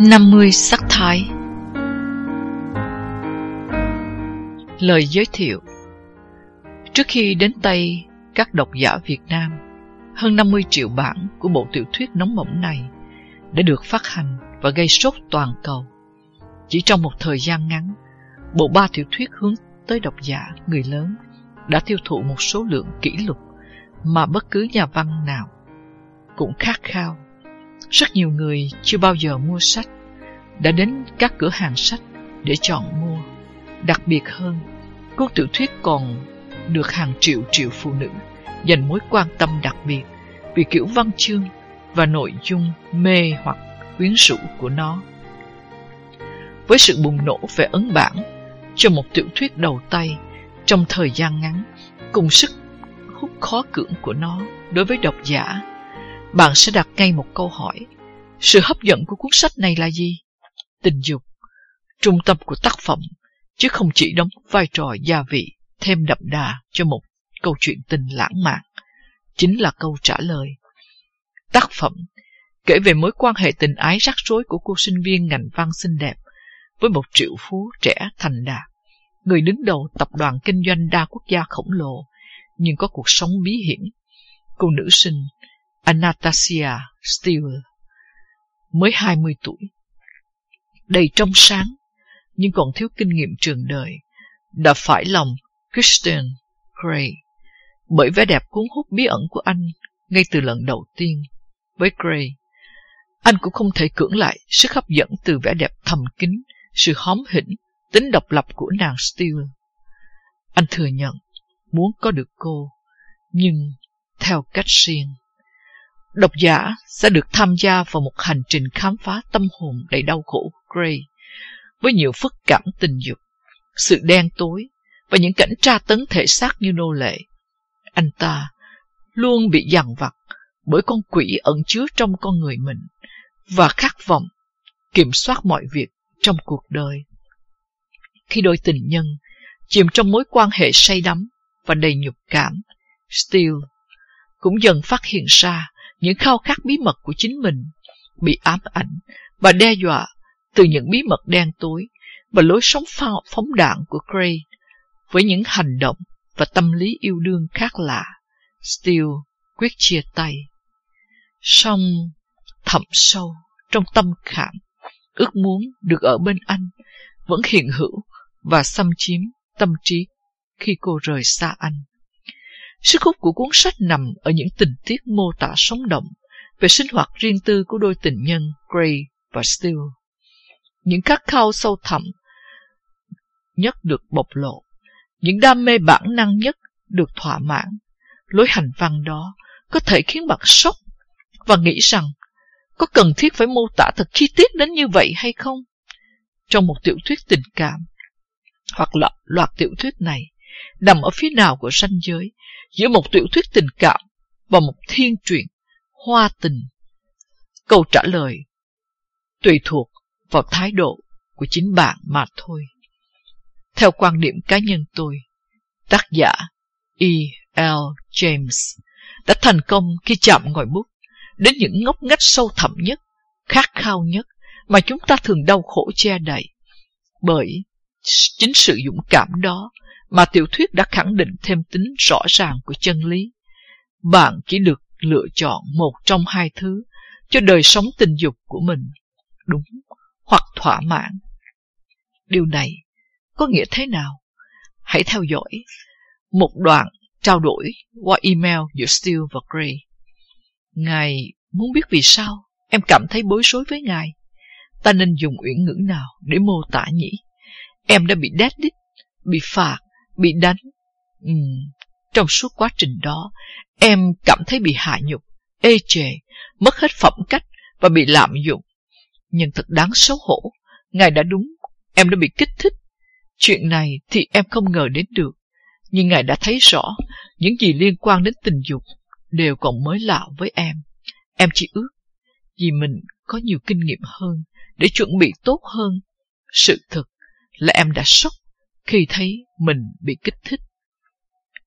50 sắc thái Lời giới thiệu Trước khi đến tay các độc giả Việt Nam, hơn 50 triệu bản của bộ tiểu thuyết nóng bỏng này đã được phát hành và gây sốt toàn cầu. Chỉ trong một thời gian ngắn, bộ ba tiểu thuyết hướng tới độc giả người lớn đã tiêu thụ một số lượng kỷ lục mà bất cứ nhà văn nào cũng khát khao rất nhiều người chưa bao giờ mua sách đã đến các cửa hàng sách để chọn mua. Đặc biệt hơn, cuốn tiểu thuyết còn được hàng triệu triệu phụ nữ dành mối quan tâm đặc biệt vì kiểu văn chương và nội dung mê hoặc quyến rũ của nó. Với sự bùng nổ về ấn bản cho một tiểu thuyết đầu tay trong thời gian ngắn cùng sức hút khó cưỡng của nó đối với độc giả bạn sẽ đặt ngay một câu hỏi. Sự hấp dẫn của cuốn sách này là gì? Tình dục, trung tâm của tác phẩm, chứ không chỉ đóng vai trò gia vị, thêm đậm đà cho một câu chuyện tình lãng mạn. Chính là câu trả lời. Tác phẩm kể về mối quan hệ tình ái rắc rối của cô sinh viên ngành văn xinh đẹp với một triệu phú trẻ thành đạt, người đứng đầu tập đoàn kinh doanh đa quốc gia khổng lồ, nhưng có cuộc sống bí hiểm. Cô nữ sinh Anastasia Steele, mới 20 tuổi. Đầy trong sáng, nhưng còn thiếu kinh nghiệm trường đời, đã phải lòng Christian Grey bởi vẻ đẹp cuốn hút bí ẩn của anh ngay từ lần đầu tiên. Với Grey, anh cũng không thể cưỡng lại sức hấp dẫn từ vẻ đẹp thầm kín, sự hóm hỉnh, tính độc lập của nàng Steele. Anh thừa nhận muốn có được cô, nhưng theo cách riêng. Độc giả sẽ được tham gia vào một hành trình khám phá tâm hồn đầy đau khổ của Gray, với nhiều phức cảm tình dục, sự đen tối và những cảnh tra tấn thể xác như nô lệ. Anh ta luôn bị dằn vặt bởi con quỷ ẩn chứa trong con người mình và khát vọng kiểm soát mọi việc trong cuộc đời. Khi đôi tình nhân chìm trong mối quan hệ say đắm và đầy nhục cảm, Steele cũng dần phát hiện ra những khao khát bí mật của chính mình bị ám ảnh và đe dọa từ những bí mật đen tối và lối sống phóng đạn của Gray với những hành động và tâm lý yêu đương khác lạ. Steele quyết chia tay. Song thẳm sâu trong tâm khảm, ước muốn được ở bên anh vẫn hiện hữu và xâm chiếm tâm trí khi cô rời xa anh. Sức hút của cuốn sách nằm ở những tình tiết mô tả sống động về sinh hoạt riêng tư của đôi tình nhân Gray và Steele. Những khát khao sâu thẳm nhất được bộc lộ, những đam mê bản năng nhất được thỏa mãn. Lối hành văn đó có thể khiến bạn sốc và nghĩ rằng có cần thiết phải mô tả thật chi tiết đến như vậy hay không? Trong một tiểu thuyết tình cảm, hoặc là loạt tiểu thuyết này, nằm ở phía nào của ranh giới giữa một tiểu thuyết tình cảm và một thiên truyện hoa tình? Câu trả lời tùy thuộc vào thái độ của chính bạn mà thôi. Theo quan điểm cá nhân tôi, tác giả E. L. James đã thành công khi chạm ngòi bút đến những ngóc ngách sâu thẳm nhất, khát khao nhất mà chúng ta thường đau khổ che đậy. Bởi chính sự dũng cảm đó mà tiểu thuyết đã khẳng định thêm tính rõ ràng của chân lý. Bạn chỉ được lựa chọn một trong hai thứ cho đời sống tình dục của mình, đúng hoặc thỏa mãn. Điều này có nghĩa thế nào? Hãy theo dõi một đoạn trao đổi qua email giữa Steele và Gray. Ngài muốn biết vì sao em cảm thấy bối rối với ngài. Ta nên dùng uyển ngữ nào để mô tả nhỉ? Em đã bị đét đít bị phạt, bị đánh. Ừ, trong suốt quá trình đó, em cảm thấy bị hạ nhục, ê chề, mất hết phẩm cách và bị lạm dụng. Nhưng thật đáng xấu hổ, Ngài đã đúng, em đã bị kích thích. Chuyện này thì em không ngờ đến được, nhưng Ngài đã thấy rõ những gì liên quan đến tình dục đều còn mới lạ với em. Em chỉ ước vì mình có nhiều kinh nghiệm hơn để chuẩn bị tốt hơn. Sự thật là em đã sốc khi thấy mình bị kích thích.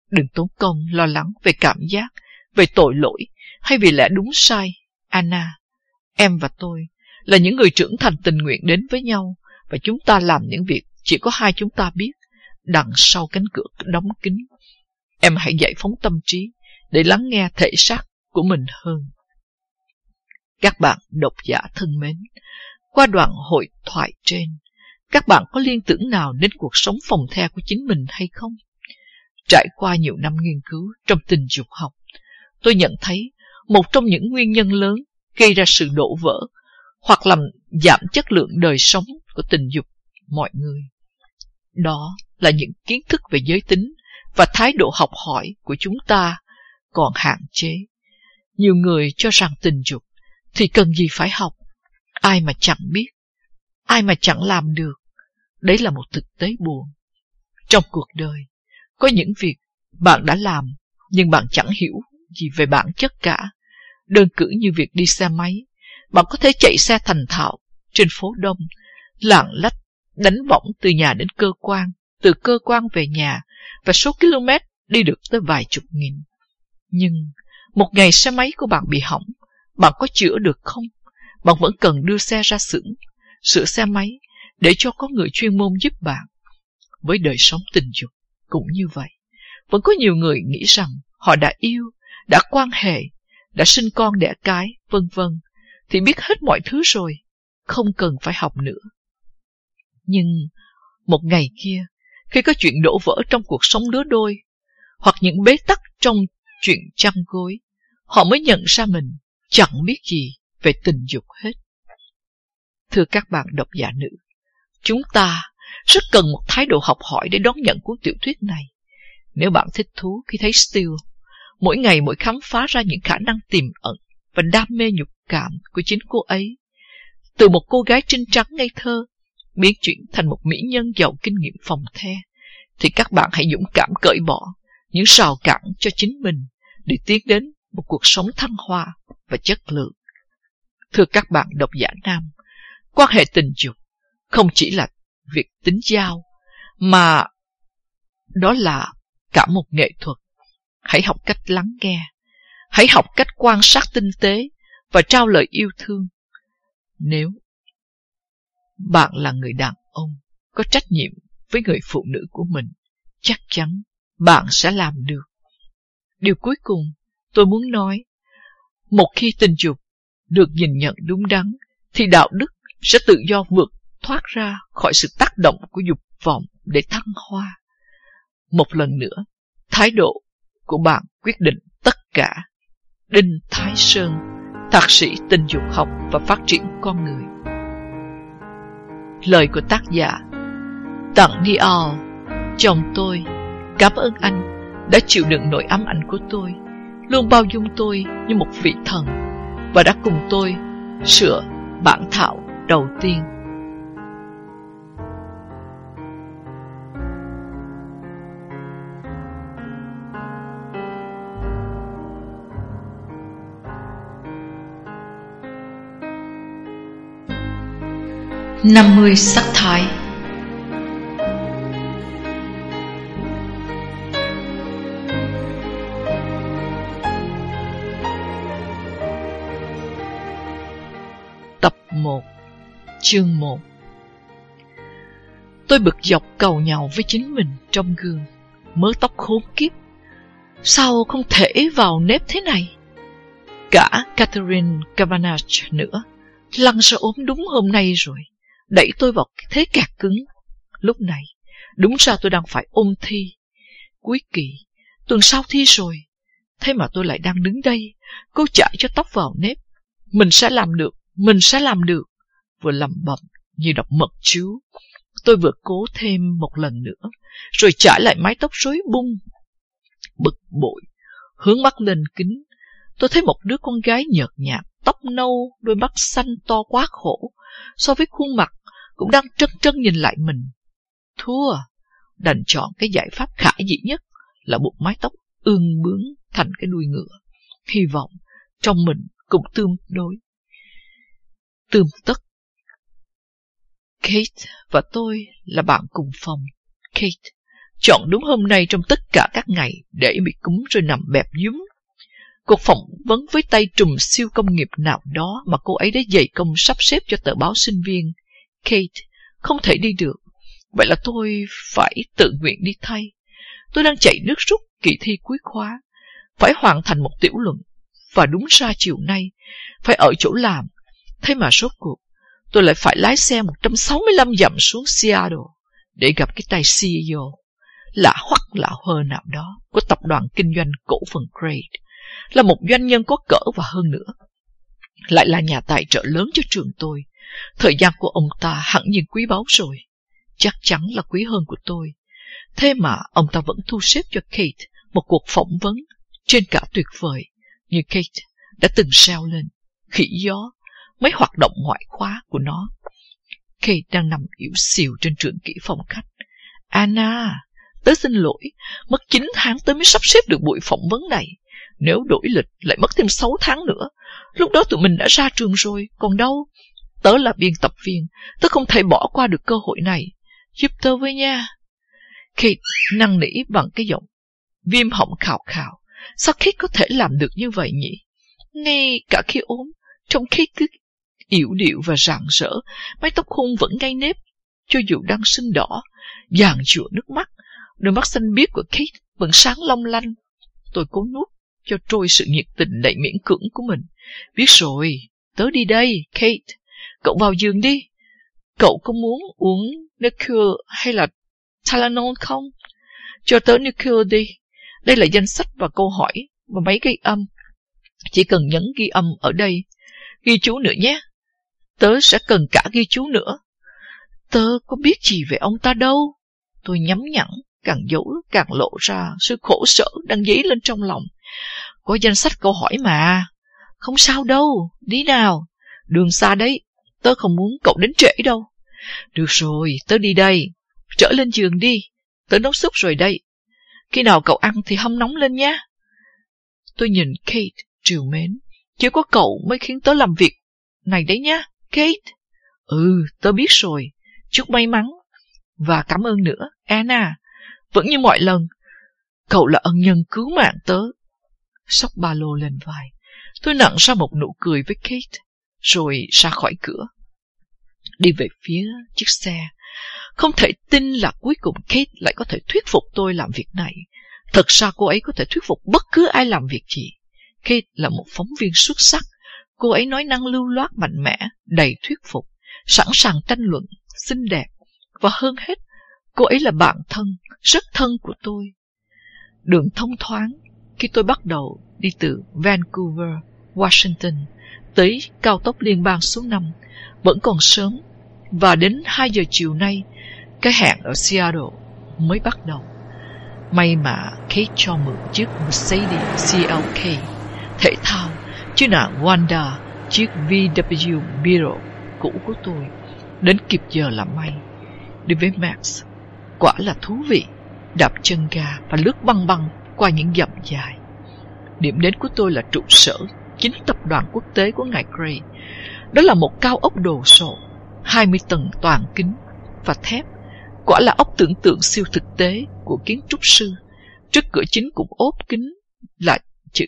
Đừng tốn công lo lắng về cảm giác, về tội lỗi hay vì lẽ đúng sai. Anna, em và tôi là những người trưởng thành tình nguyện đến với nhau và chúng ta làm những việc chỉ có hai chúng ta biết đằng sau cánh cửa đóng kín. Em hãy giải phóng tâm trí để lắng nghe thể xác của mình hơn. Các bạn độc giả thân mến, qua đoạn hội thoại trên, các bạn có liên tưởng nào đến cuộc sống phòng the của chính mình hay không? Trải qua nhiều năm nghiên cứu trong tình dục học, tôi nhận thấy một trong những nguyên nhân lớn gây ra sự đổ vỡ hoặc làm giảm chất lượng đời sống của tình dục mọi người. Đó là những kiến thức về giới tính và thái độ học hỏi của chúng ta còn hạn chế. Nhiều người cho rằng tình dục thì cần gì phải học, ai mà chẳng biết, ai mà chẳng làm được. Đấy là một thực tế buồn. Trong cuộc đời, có những việc bạn đã làm nhưng bạn chẳng hiểu gì về bản chất cả. Đơn cử như việc đi xe máy, bạn có thể chạy xe thành thạo trên phố đông, lạng lách, đánh võng từ nhà đến cơ quan, từ cơ quan về nhà, và số km đi được tới vài chục nghìn. Nhưng, một ngày xe máy của bạn bị hỏng, bạn có chữa được không? Bạn vẫn cần đưa xe ra xưởng, sửa xe máy, để cho có người chuyên môn giúp bạn. Với đời sống tình dục cũng như vậy. Vẫn có nhiều người nghĩ rằng họ đã yêu, đã quan hệ, đã sinh con đẻ cái, vân vân, thì biết hết mọi thứ rồi, không cần phải học nữa. Nhưng một ngày kia, khi có chuyện đổ vỡ trong cuộc sống lứa đôi, hoặc những bế tắc trong chuyện chăn gối, họ mới nhận ra mình chẳng biết gì về tình dục hết. Thưa các bạn độc giả nữ, chúng ta rất cần một thái độ học hỏi để đón nhận cuốn tiểu thuyết này. Nếu bạn thích thú khi thấy Steele, mỗi ngày mỗi khám phá ra những khả năng tiềm ẩn và đam mê nhục cảm của chính cô ấy, từ một cô gái trinh trắng ngây thơ biến chuyển thành một mỹ nhân giàu kinh nghiệm phòng the, thì các bạn hãy dũng cảm cởi bỏ những rào cản cho chính mình để tiến đến một cuộc sống thăng hoa và chất lượng. Thưa các bạn độc giả nam, quan hệ tình dục không chỉ là việc tính giao, mà đó là cả một nghệ thuật. Hãy học cách lắng nghe, hãy học cách quan sát tinh tế và trao lời yêu thương. Nếu bạn là người đàn ông có trách nhiệm với người phụ nữ của mình, chắc chắn bạn sẽ làm được. Điều cuối cùng tôi muốn nói, một khi tình dục được nhìn nhận đúng đắn, thì đạo đức sẽ tự do vượt thoát ra khỏi sự tác động của dục vọng để thăng hoa. Một lần nữa, thái độ của bạn quyết định tất cả. Đinh Thái Sơn, thạc sĩ tình dục học và phát triển con người. Lời của tác giả Tặng đi Chồng tôi Cảm ơn anh Đã chịu đựng nỗi ám ảnh của tôi Luôn bao dung tôi như một vị thần Và đã cùng tôi Sửa bản thảo đầu tiên. Năm mươi sắc thái. Chương 1 Tôi bực dọc cầu nhau với chính mình trong gương Mớ tóc khốn kiếp Sao không thể vào nếp thế này Cả Catherine Cavanagh nữa Lăn ra ốm đúng hôm nay rồi đẩy tôi vào thế kẹt cứng. Lúc này, đúng ra tôi đang phải ôm thi. Cuối kỳ, tuần sau thi rồi. Thế mà tôi lại đang đứng đây, cố chạy cho tóc vào nếp. Mình sẽ làm được, mình sẽ làm được. Vừa lầm bầm như đọc mật chú. Tôi vừa cố thêm một lần nữa, rồi trải lại mái tóc rối bung. Bực bội, hướng mắt lên kính, tôi thấy một đứa con gái nhợt nhạt, tóc nâu, đôi mắt xanh to quá khổ, so với khuôn mặt cũng đang trân trân nhìn lại mình. Thua, đành chọn cái giải pháp khả dĩ nhất là buộc mái tóc ương bướng thành cái đuôi ngựa. Hy vọng trong mình cũng tương đối. Tương tất. Kate và tôi là bạn cùng phòng. Kate chọn đúng hôm nay trong tất cả các ngày để bị cúng rồi nằm bẹp dúm. Cuộc phỏng vấn với tay trùm siêu công nghiệp nào đó mà cô ấy đã dày công sắp xếp cho tờ báo sinh viên. Kate không thể đi được. Vậy là tôi phải tự nguyện đi thay. Tôi đang chạy nước rút kỳ thi cuối khóa. Phải hoàn thành một tiểu luận. Và đúng ra chiều nay, phải ở chỗ làm. Thế mà rốt cuộc, tôi lại phải lái xe 165 dặm xuống Seattle để gặp cái tay CEO lạ hoắc lạ hơ nào đó của tập đoàn kinh doanh cổ phần Great là một doanh nhân có cỡ và hơn nữa. Lại là nhà tài trợ lớn cho trường tôi. Thời gian của ông ta hẳn nhiên quý báu rồi. Chắc chắn là quý hơn của tôi. Thế mà ông ta vẫn thu xếp cho Kate một cuộc phỏng vấn trên cả tuyệt vời như Kate đã từng sao lên. Khỉ gió, mấy hoạt động ngoại khóa của nó. Kate đang nằm yếu xìu trên trường kỹ phòng khách. Anna, tớ xin lỗi, mất 9 tháng tớ mới sắp xếp được buổi phỏng vấn này. Nếu đổi lịch lại mất thêm 6 tháng nữa, lúc đó tụi mình đã ra trường rồi, còn đâu. Tớ là biên tập viên, tớ không thể bỏ qua được cơ hội này. Giúp tớ với nha. Kate năn nỉ bằng cái giọng viêm họng khào khào. Sao Kate có thể làm được như vậy nhỉ? Ngay cả khi ốm, trông Kate cứ yểu điệu và rạng rỡ, mái tóc hung vẫn ngay nếp, cho dù đang sưng đỏ, dàn chùa nước mắt, đôi mắt xanh biếc của Kate vẫn sáng long lanh. Tôi cố nuốt cho trôi sự nhiệt tình đầy miễn cưỡng của mình. Biết rồi, tớ đi đây, Kate. Cậu vào giường đi. Cậu có muốn uống Nuclear hay là Tylenol không? Cho tớ Nuclear đi. Đây là danh sách và câu hỏi và máy ghi âm. Chỉ cần nhấn ghi âm ở đây. Ghi chú nữa nhé. Tớ sẽ cần cả ghi chú nữa. Tớ có biết gì về ông ta đâu. Tôi nhắm nhẵn, càng giấu càng lộ ra sự khổ sở đang dấy lên trong lòng. Có danh sách câu hỏi mà. Không sao đâu, đi nào. Đường xa đấy, tớ không muốn cậu đến trễ đâu. Được rồi, tớ đi đây. Trở lên giường đi, tớ nấu súp rồi đây. Khi nào cậu ăn thì hâm nóng lên nhé. Tôi nhìn Kate triều mến. Chỉ có cậu mới khiến tớ làm việc này đấy nhá, Kate. Ừ, tớ biết rồi. Chúc may mắn. Và cảm ơn nữa, Anna. Vẫn như mọi lần, cậu là ân nhân cứu mạng tớ xốc ba lô lên vai. Tôi nặng ra một nụ cười với Kate, rồi ra khỏi cửa. Đi về phía chiếc xe. Không thể tin là cuối cùng Kate lại có thể thuyết phục tôi làm việc này. Thật ra cô ấy có thể thuyết phục bất cứ ai làm việc gì. Kate là một phóng viên xuất sắc. Cô ấy nói năng lưu loát mạnh mẽ, đầy thuyết phục, sẵn sàng tranh luận, xinh đẹp. Và hơn hết, cô ấy là bạn thân, rất thân của tôi. Đường thông thoáng, khi tôi bắt đầu đi từ Vancouver, Washington tới cao tốc liên bang số 5 vẫn còn sớm và đến 2 giờ chiều nay cái hẹn ở Seattle mới bắt đầu. May mà Kate cho mượn chiếc Mercedes CLK thể thao Chiếc nạn Wanda chiếc VW Beetle cũ của tôi đến kịp giờ là may. Đi với Max quả là thú vị đạp chân ga và lướt băng băng qua những dặm dài. Điểm đến của tôi là trụ sở chính tập đoàn quốc tế của ngài Gray. Đó là một cao ốc đồ sộ, 20 tầng toàn kính và thép. Quả là ốc tưởng tượng siêu thực tế của kiến trúc sư. Trước cửa chính cũng ốp kính là chữ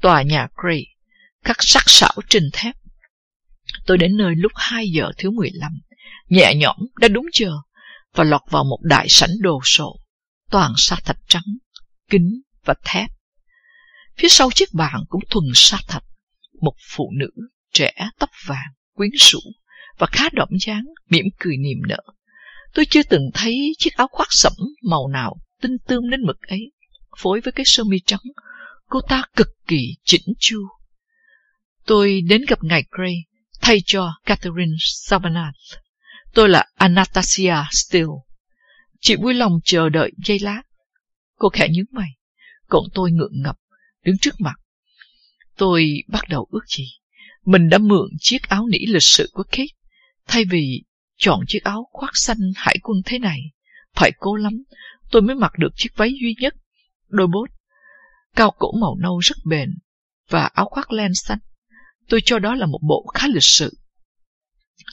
tòa nhà Gray, khắc sắc sảo trên thép. Tôi đến nơi lúc 2 giờ thứ 15, nhẹ nhõm đã đúng giờ và lọt vào một đại sảnh đồ sộ, toàn sa thạch trắng, kính và thép. Phía sau chiếc bàn cũng thuần sa thạch, một phụ nữ trẻ tóc vàng, quyến rũ và khá đậm dáng, mỉm cười niềm nở. Tôi chưa từng thấy chiếc áo khoác sẫm màu nào tinh tươm đến mực ấy, phối với cái sơ mi trắng. Cô ta cực kỳ chỉnh chu. Tôi đến gặp ngài Gray thay cho Catherine Savanath. Tôi là Anastasia Steele. Chị vui lòng chờ đợi giây lát. Cô khẽ nhướng mày còn tôi ngượng ngập, đứng trước mặt. Tôi bắt đầu ước gì. Mình đã mượn chiếc áo nỉ lịch sự của Kate, thay vì chọn chiếc áo khoác xanh hải quân thế này. Phải cố lắm, tôi mới mặc được chiếc váy duy nhất, đôi bốt, cao cổ màu nâu rất bền, và áo khoác len xanh. Tôi cho đó là một bộ khá lịch sự.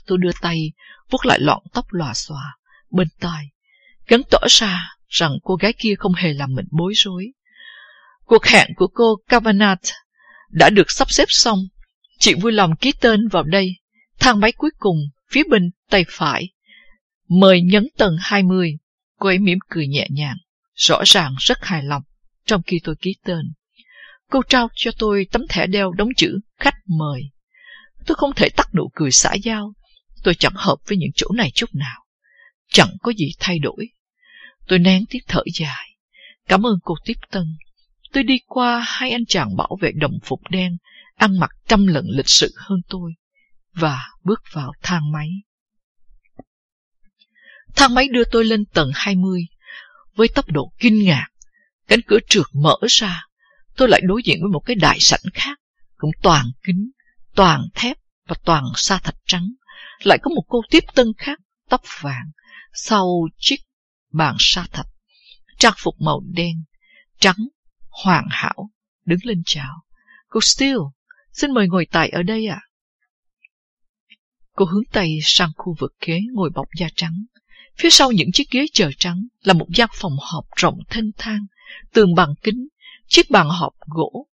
Tôi đưa tay, vuốt lại lọn tóc lòa xòa, bên tai, gắn tỏ ra rằng cô gái kia không hề làm mình bối rối. Cuộc hẹn của cô Kavanagh đã được sắp xếp xong. Chị vui lòng ký tên vào đây. Thang máy cuối cùng, phía bên tay phải. Mời nhấn tầng 20. Cô ấy mỉm cười nhẹ nhàng, rõ ràng rất hài lòng, trong khi tôi ký tên. Cô trao cho tôi tấm thẻ đeo đóng chữ khách mời. Tôi không thể tắt nụ cười xã giao. Tôi chẳng hợp với những chỗ này chút nào. Chẳng có gì thay đổi. Tôi nén tiếng thở dài. Cảm ơn cô tiếp tân. Tôi đi qua hai anh chàng bảo vệ đồng phục đen, ăn mặc trăm lần lịch sự hơn tôi, và bước vào thang máy. Thang máy đưa tôi lên tầng 20. Với tốc độ kinh ngạc, cánh cửa trượt mở ra. Tôi lại đối diện với một cái đại sảnh khác, cũng toàn kính, toàn thép và toàn sa thạch trắng. Lại có một cô tiếp tân khác, tóc vàng, sau chiếc bàn sa thạch. Trang phục màu đen, trắng, hoàn hảo, đứng lên chào. Cô Steele, xin mời ngồi tại ở đây ạ. Cô hướng tay sang khu vực ghế ngồi bọc da trắng. Phía sau những chiếc ghế chờ trắng là một gian phòng họp rộng thênh thang, tường bằng kính, chiếc bàn họp gỗ,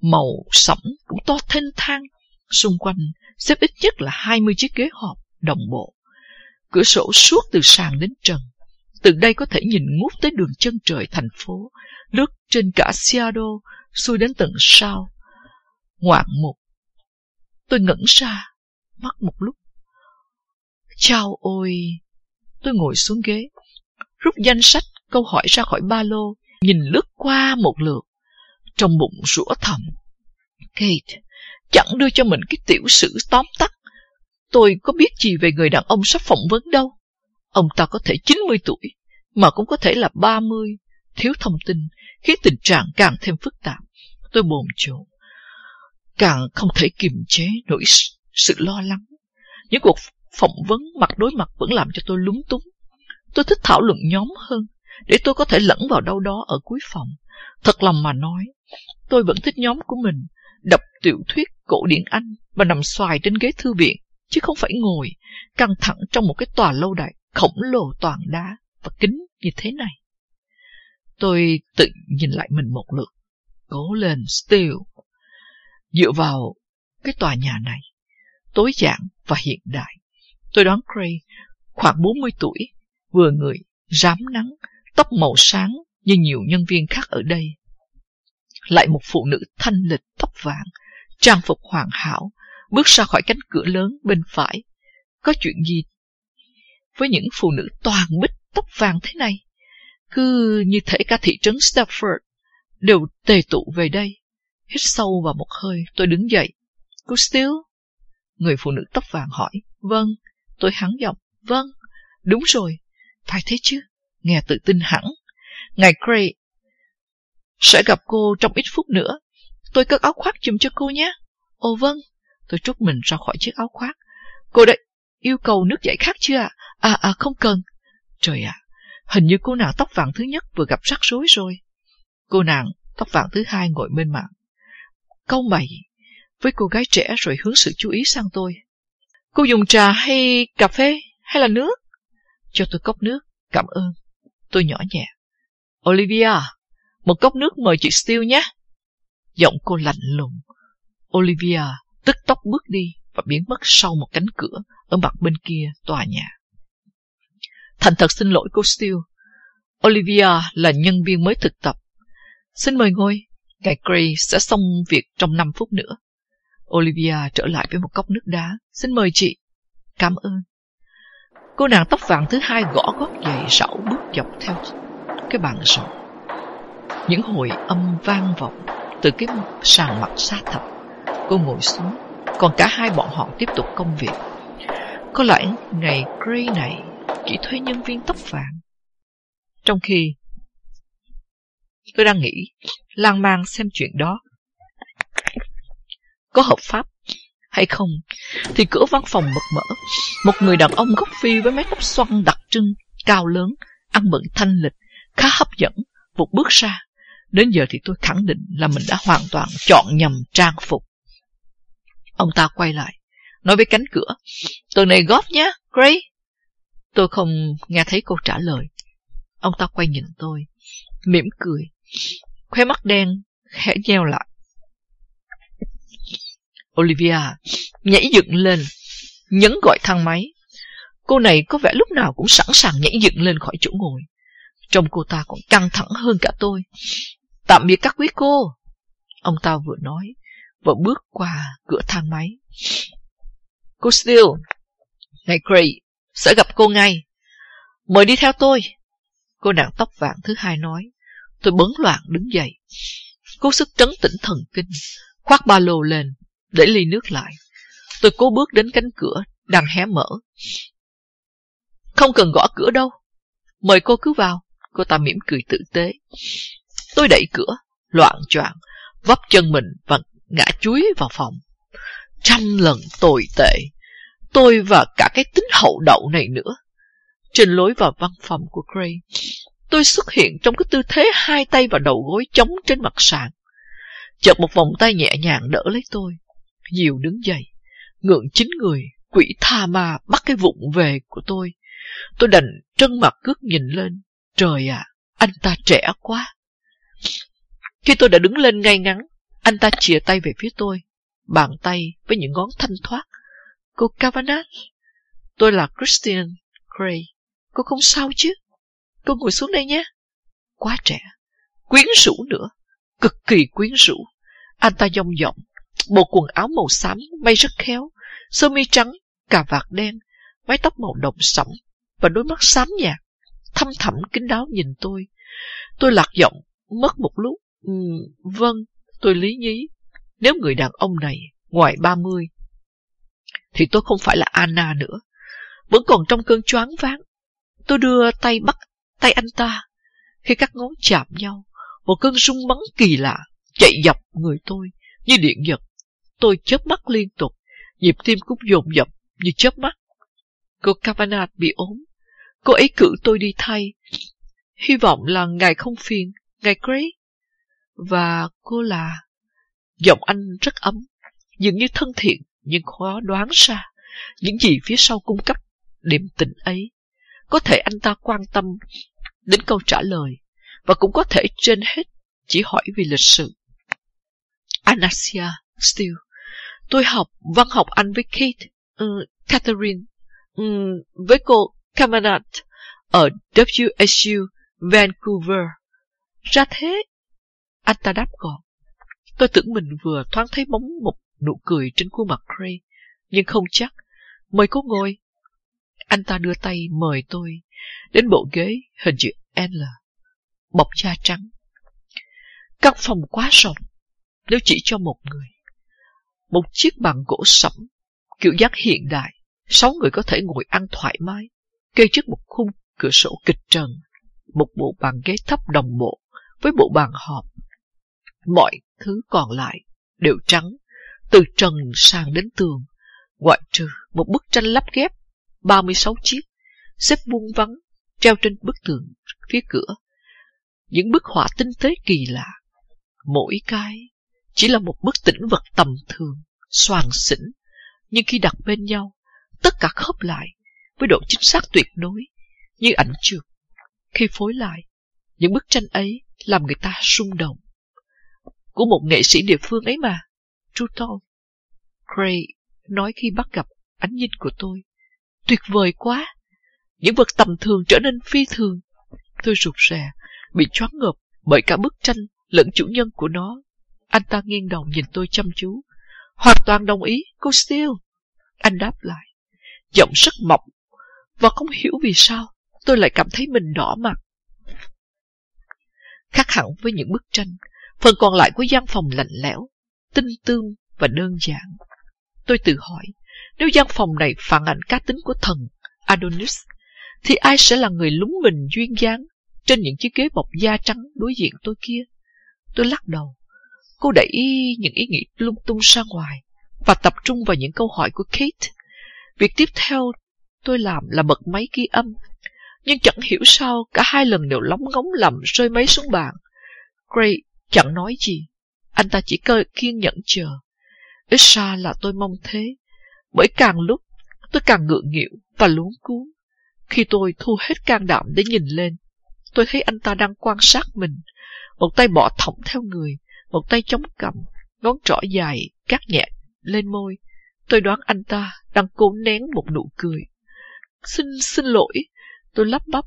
màu sẫm cũng to thênh thang. Xung quanh xếp ít nhất là 20 chiếc ghế họp đồng bộ. Cửa sổ suốt từ sàn đến trần. Từ đây có thể nhìn ngút tới đường chân trời thành phố, lướt trên cả Seattle, xuôi đến tận sao. Ngoạn mục. Tôi ngẩn ra, mất một lúc. Chao ôi! Tôi ngồi xuống ghế, rút danh sách câu hỏi ra khỏi ba lô, nhìn lướt qua một lượt. Trong bụng rủa thầm. Kate, chẳng đưa cho mình cái tiểu sử tóm tắt. Tôi có biết gì về người đàn ông sắp phỏng vấn đâu. Ông ta có thể 90 tuổi, mà cũng có thể là 30, thiếu thông tin, khiến tình trạng càng thêm phức tạp. Tôi bồn chồn, càng không thể kiềm chế nỗi sự lo lắng. Những cuộc phỏng vấn mặt đối mặt vẫn làm cho tôi lúng túng. Tôi thích thảo luận nhóm hơn, để tôi có thể lẫn vào đâu đó ở cuối phòng. Thật lòng mà nói, tôi vẫn thích nhóm của mình, đọc tiểu thuyết cổ điển Anh và nằm xoài trên ghế thư viện, chứ không phải ngồi căng thẳng trong một cái tòa lâu đài khổng lồ toàn đá và kính như thế này. Tôi tự nhìn lại mình một lượt. Cố lên, Steele. Dựa vào cái tòa nhà này, tối giản và hiện đại, tôi đoán Gray khoảng 40 tuổi, vừa người, rám nắng, tóc màu sáng như nhiều nhân viên khác ở đây. Lại một phụ nữ thanh lịch tóc vàng, trang phục hoàn hảo, bước ra khỏi cánh cửa lớn bên phải. Có chuyện gì với những phụ nữ toàn bích tóc vàng thế này? Cứ như thể cả thị trấn Stafford đều tề tụ về đây. Hít sâu vào một hơi, tôi đứng dậy. Cô Steele? Người phụ nữ tóc vàng hỏi. Vâng, tôi hắn giọng. Vâng, đúng rồi. Phải thế chứ. Nghe tự tin hẳn. Ngài Gray sẽ gặp cô trong ít phút nữa. Tôi cất áo khoác chùm cho cô nhé. Ồ vâng. Tôi trút mình ra khỏi chiếc áo khoác. Cô đã yêu cầu nước giải khát chưa ạ? À? à, à, không cần. Trời ạ, hình như cô nàng tóc vàng thứ nhất vừa gặp rắc rối rồi. Cô nàng tóc vàng thứ hai ngồi bên mạng. Câu mày với cô gái trẻ rồi hướng sự chú ý sang tôi. Cô dùng trà hay cà phê hay là nước? Cho tôi cốc nước, cảm ơn. Tôi nhỏ nhẹ. Olivia, một cốc nước mời chị Steele nhé. Giọng cô lạnh lùng. Olivia tức tốc bước đi và biến mất sau một cánh cửa ở mặt bên kia tòa nhà. Thành thật xin lỗi cô Steele. Olivia là nhân viên mới thực tập. Xin mời ngồi. Ngài Gray sẽ xong việc trong 5 phút nữa. Olivia trở lại với một cốc nước đá. Xin mời chị. Cảm ơn. Cô nàng tóc vàng thứ hai gõ gót giày rảo bước dọc theo cái bàn rộng. Những hồi âm vang vọng từ cái sàn mặt xa thập. Cô ngồi xuống, còn cả hai bọn họ tiếp tục công việc. Có lẽ ngày Gray này chỉ thuê nhân viên tóc vàng. Trong khi tôi đang nghĩ lang mang xem chuyện đó có hợp pháp hay không, thì cửa văn phòng bật mở. Một người đàn ông gốc phi với mái tóc xoăn đặc trưng, cao lớn, ăn bận thanh lịch, khá hấp dẫn, vụt bước ra. Đến giờ thì tôi khẳng định là mình đã hoàn toàn chọn nhầm trang phục. Ông ta quay lại, nói với cánh cửa, tuần này góp nhé, Gray. Tôi không nghe thấy câu trả lời. Ông ta quay nhìn tôi, mỉm cười, khóe mắt đen khẽ nheo lại. Olivia nhảy dựng lên, nhấn gọi thang máy. Cô này có vẻ lúc nào cũng sẵn sàng nhảy dựng lên khỏi chỗ ngồi. Trông cô ta còn căng thẳng hơn cả tôi. Tạm biệt các quý cô. Ông ta vừa nói, vừa bước qua cửa thang máy. Cô Steele, ngày Cray sẽ gặp cô ngay. Mời đi theo tôi. Cô nàng tóc vàng thứ hai nói. Tôi bấn loạn đứng dậy. Cố sức trấn tĩnh thần kinh, khoác ba lô lên, để ly nước lại. Tôi cố bước đến cánh cửa, đang hé mở. Không cần gõ cửa đâu. Mời cô cứ vào. Cô ta mỉm cười tử tế. Tôi đẩy cửa, loạn choạng, vấp chân mình và ngã chuối vào phòng. Trăm lần tồi tệ. Tôi và cả cái tính hậu đậu này nữa. Trên lối vào văn phòng của Gray, tôi xuất hiện trong cái tư thế hai tay và đầu gối chống trên mặt sàn. Chợt một vòng tay nhẹ nhàng đỡ lấy tôi. Diều đứng dậy, ngượng chính người, quỷ tha ma bắt cái vụng về của tôi. Tôi đành trân mặt cước nhìn lên. Trời ạ, anh ta trẻ quá. Khi tôi đã đứng lên ngay ngắn, anh ta chìa tay về phía tôi, bàn tay với những ngón thanh thoát. Cô Kavanagh, tôi là Christian Gray. Cô không sao chứ? Cô ngồi xuống đây nhé. Quá trẻ, quyến rũ nữa, cực kỳ quyến rũ. Anh ta dông giọng, bộ quần áo màu xám may rất khéo, sơ mi trắng, cà vạt đen, mái tóc màu đồng sẫm và đôi mắt xám nhạt, thâm thẳm kín đáo nhìn tôi. Tôi lạc giọng, mất một lúc. Ừ, vâng, tôi lý nhí. Nếu người đàn ông này ngoài ba mươi, thì tôi không phải là Anna nữa. Vẫn còn trong cơn choáng váng. Tôi đưa tay bắt tay anh ta. Khi các ngón chạm nhau, một cơn rung bắn kỳ lạ chạy dọc người tôi như điện giật. Tôi chớp mắt liên tục, nhịp tim cũng dồn dập như chớp mắt. Cô Kavanagh bị ốm. Cô ấy cử tôi đi thay. Hy vọng là ngài không phiền, ngài Gray. Và cô là... Giọng anh rất ấm, dường như thân thiện, nhưng khó đoán ra những gì phía sau cung cấp điểm tình ấy. Có thể anh ta quan tâm đến câu trả lời, và cũng có thể trên hết chỉ hỏi vì lịch sử. Anastasia Steele, tôi học văn học Anh với Kate, um, ừ, Catherine, um, với cô Kamanat ở WSU Vancouver. Ra thế, anh ta đáp gọn. Tôi tưởng mình vừa thoáng thấy bóng một nụ cười trên khuôn mặt Gray, nhưng không chắc. Mời cô ngồi. Anh ta đưa tay mời tôi đến bộ ghế hình chữ L, bọc da trắng. Căn phòng quá rộng, nếu chỉ cho một người. Một chiếc bàn gỗ sẫm, kiểu dáng hiện đại, sáu người có thể ngồi ăn thoải mái, kê trước một khung cửa sổ kịch trần, một bộ bàn ghế thấp đồng bộ với bộ bàn họp. Mọi thứ còn lại đều trắng, từ trần sang đến tường, ngoại trừ một bức tranh lắp ghép 36 chiếc, xếp vuông vắng, treo trên bức tường phía cửa. Những bức họa tinh tế kỳ lạ, mỗi cái chỉ là một bức tĩnh vật tầm thường, soàn xỉn, nhưng khi đặt bên nhau, tất cả khớp lại với độ chính xác tuyệt đối, như ảnh chụp. Khi phối lại, những bức tranh ấy làm người ta rung động. Của một nghệ sĩ địa phương ấy mà, Truton. Cray nói khi bắt gặp ánh nhìn của tôi. Tuyệt vời quá! Những vật tầm thường trở nên phi thường. Tôi rụt rè, bị choáng ngợp bởi cả bức tranh lẫn chủ nhân của nó. Anh ta nghiêng đầu nhìn tôi chăm chú. Hoàn toàn đồng ý, cô Steele. Anh đáp lại. Giọng rất mỏng, và không hiểu vì sao tôi lại cảm thấy mình đỏ mặt. Khác hẳn với những bức tranh, phần còn lại của gian phòng lạnh lẽo, tinh tương và đơn giản. Tôi tự hỏi, nếu gian phòng này phản ảnh cá tính của thần Adonis, thì ai sẽ là người lúng mình duyên dáng trên những chiếc ghế bọc da trắng đối diện tôi kia? Tôi lắc đầu. Cô đẩy những ý nghĩ lung tung ra ngoài và tập trung vào những câu hỏi của Kate. Việc tiếp theo tôi làm là bật máy ghi âm. Nhưng chẳng hiểu sao cả hai lần đều lóng ngóng lầm rơi máy xuống bàn. Gray chẳng nói gì. Anh ta chỉ cơ kiên nhẫn chờ. Ít ra là tôi mong thế. Bởi càng lúc tôi càng ngượng nghịu và luống cuốn. Khi tôi thu hết can đảm để nhìn lên, tôi thấy anh ta đang quan sát mình. Một tay bỏ thõng theo người, một tay chống cầm, ngón trỏ dài cắt nhẹ lên môi. Tôi đoán anh ta đang cố nén một nụ cười. Xin, xin lỗi. Tôi lắp bắp.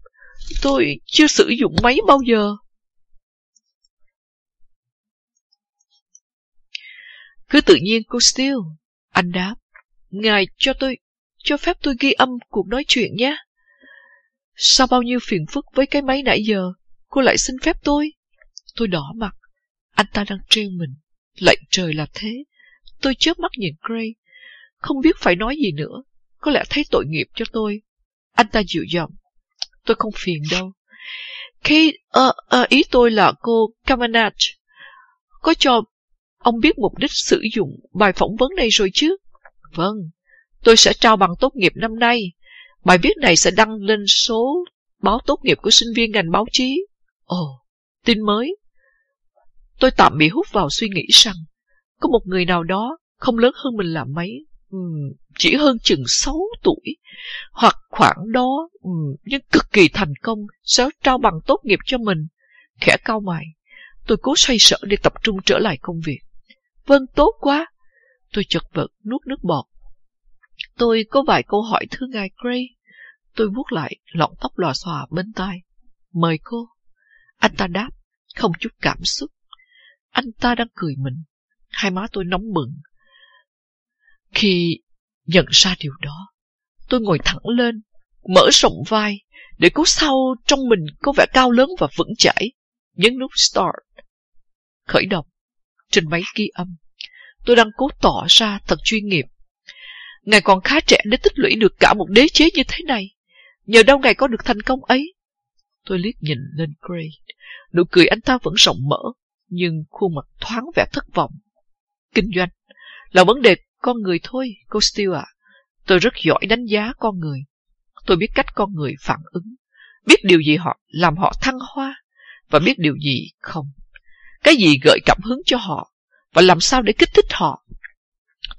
Tôi chưa sử dụng máy bao giờ. Cứ tự nhiên cô Steele. Anh đáp. Ngài cho tôi, cho phép tôi ghi âm cuộc nói chuyện nhé. Sau bao nhiêu phiền phức với cái máy nãy giờ, cô lại xin phép tôi. Tôi đỏ mặt. Anh ta đang trêu mình. Lạnh trời là thế. Tôi chớp mắt nhìn Gray. Không biết phải nói gì nữa. Có lẽ thấy tội nghiệp cho tôi. Anh ta dịu giọng. Tôi không phiền đâu. Khi uh, uh, ý tôi là cô Kavanagh. Có cho ông biết mục đích sử dụng bài phỏng vấn này rồi chứ? Vâng, tôi sẽ trao bằng tốt nghiệp năm nay. Bài viết này sẽ đăng lên số báo tốt nghiệp của sinh viên ngành báo chí. Ồ, tin mới. Tôi tạm bị hút vào suy nghĩ rằng có một người nào đó không lớn hơn mình là mấy, chỉ hơn chừng 6 tuổi, hoặc khoảng đó nhưng cực kỳ thành công sẽ trao bằng tốt nghiệp cho mình. Khẽ cao mày, tôi cố xoay sở để tập trung trở lại công việc. Vâng, tốt quá. Tôi chật vật nuốt nước bọt. Tôi có vài câu hỏi thưa ngài Gray. Tôi vuốt lại lọn tóc lòa xòa bên tai. Mời cô. Anh ta đáp, không chút cảm xúc. Anh ta đang cười mình. Hai má tôi nóng bừng. Khi nhận ra điều đó, tôi ngồi thẳng lên, mở rộng vai, để cú sau trong mình có vẻ cao lớn và vững chãi. Nhấn nút Start. Khởi động. Trên máy ghi âm. Tôi đang cố tỏ ra thật chuyên nghiệp. Ngài còn khá trẻ để tích lũy được cả một đế chế như thế này. Nhờ đâu ngài có được thành công ấy? Tôi liếc nhìn lên Gray. Nụ cười anh ta vẫn rộng mở, nhưng khuôn mặt thoáng vẻ thất vọng. Kinh doanh là vấn đề con người thôi, cô Steele ạ. Tôi rất giỏi đánh giá con người. Tôi biết cách con người phản ứng, biết điều gì họ làm họ thăng hoa, và biết điều gì không. Cái gì gợi cảm hứng cho họ, và làm sao để kích thích họ.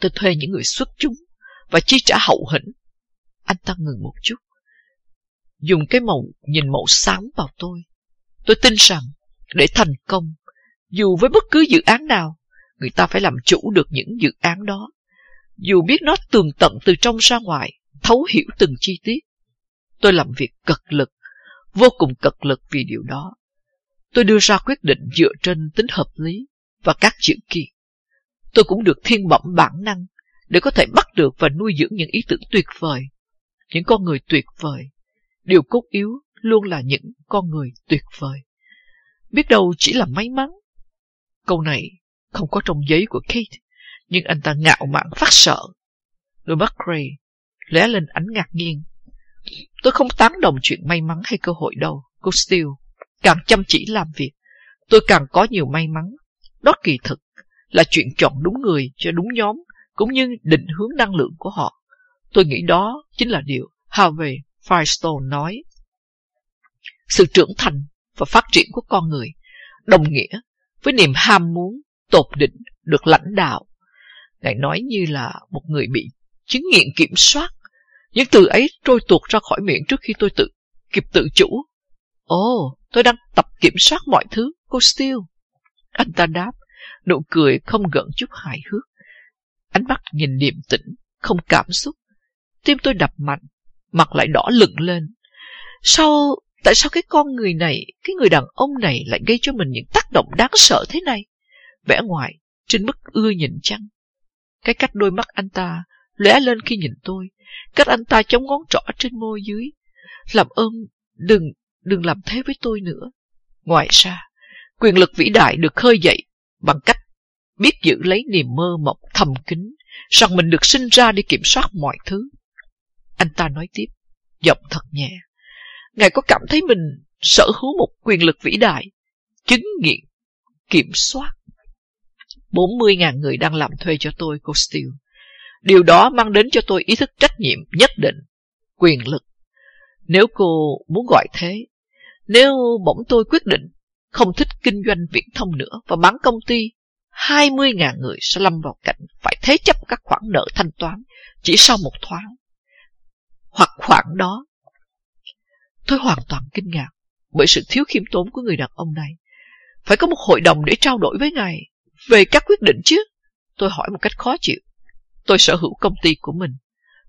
Tôi thuê những người xuất chúng, và chi trả hậu hĩnh. Anh ta ngừng một chút. Dùng cái màu nhìn màu xám vào tôi. Tôi tin rằng, để thành công, dù với bất cứ dự án nào, người ta phải làm chủ được những dự án đó. Dù biết nó tường tận từ trong ra ngoài, thấu hiểu từng chi tiết. Tôi làm việc cật lực, vô cùng cật lực vì điều đó. Tôi đưa ra quyết định dựa trên tính hợp lý và các chữ kiện. Tôi cũng được thiên bẩm bản năng để có thể bắt được và nuôi dưỡng những ý tưởng tuyệt vời, những con người tuyệt vời. Điều cốt yếu luôn là những con người tuyệt vời. Biết đâu chỉ là may mắn. Câu này không có trong giấy của Kate, nhưng anh ta ngạo mạn phát sợ. Đôi mắt Gray lóe lên ánh ngạc nhiên. Tôi không tán đồng chuyện may mắn hay cơ hội đâu, cô Steele. Càng chăm chỉ làm việc, tôi càng có nhiều may mắn. Đó kỳ thực là chuyện chọn đúng người cho đúng nhóm, cũng như định hướng năng lượng của họ. Tôi nghĩ đó chính là điều Harvey Firestone nói. Sự trưởng thành và phát triển của con người đồng nghĩa với niềm ham muốn tột đỉnh được lãnh đạo. Ngài nói như là một người bị chứng nghiện kiểm soát. Những từ ấy trôi tuột ra khỏi miệng trước khi tôi tự kịp tự chủ. Ồ, oh, tôi đang tập kiểm soát mọi thứ, cô Steele. Anh ta đáp, nụ cười không gợn chút hài hước. Ánh mắt nhìn điềm tĩnh, không cảm xúc. Tim tôi đập mạnh, mặt lại đỏ lựng lên. Sao, tại sao cái con người này, cái người đàn ông này lại gây cho mình những tác động đáng sợ thế này? Vẻ ngoài, trên mức ưa nhìn chăng? Cái cách đôi mắt anh ta lóe lên khi nhìn tôi, cách anh ta chống ngón trỏ trên môi dưới. Làm ơn, đừng, đừng làm thế với tôi nữa. Ngoài ra, quyền lực vĩ đại được khơi dậy bằng cách biết giữ lấy niềm mơ mộng thầm kín rằng mình được sinh ra để kiểm soát mọi thứ. Anh ta nói tiếp, giọng thật nhẹ. Ngài có cảm thấy mình sở hữu một quyền lực vĩ đại, chứng nghiện, kiểm soát. 40.000 người đang làm thuê cho tôi, cô Steele. Điều đó mang đến cho tôi ý thức trách nhiệm nhất định, quyền lực. Nếu cô muốn gọi thế, nếu bỗng tôi quyết định không thích kinh doanh viễn thông nữa và bán công ty, 20.000 người sẽ lâm vào cảnh phải thế chấp các khoản nợ thanh toán chỉ sau một thoáng. Hoặc khoản đó. Tôi hoàn toàn kinh ngạc bởi sự thiếu khiêm tốn của người đàn ông này. Phải có một hội đồng để trao đổi với ngài về các quyết định chứ. Tôi hỏi một cách khó chịu. Tôi sở hữu công ty của mình.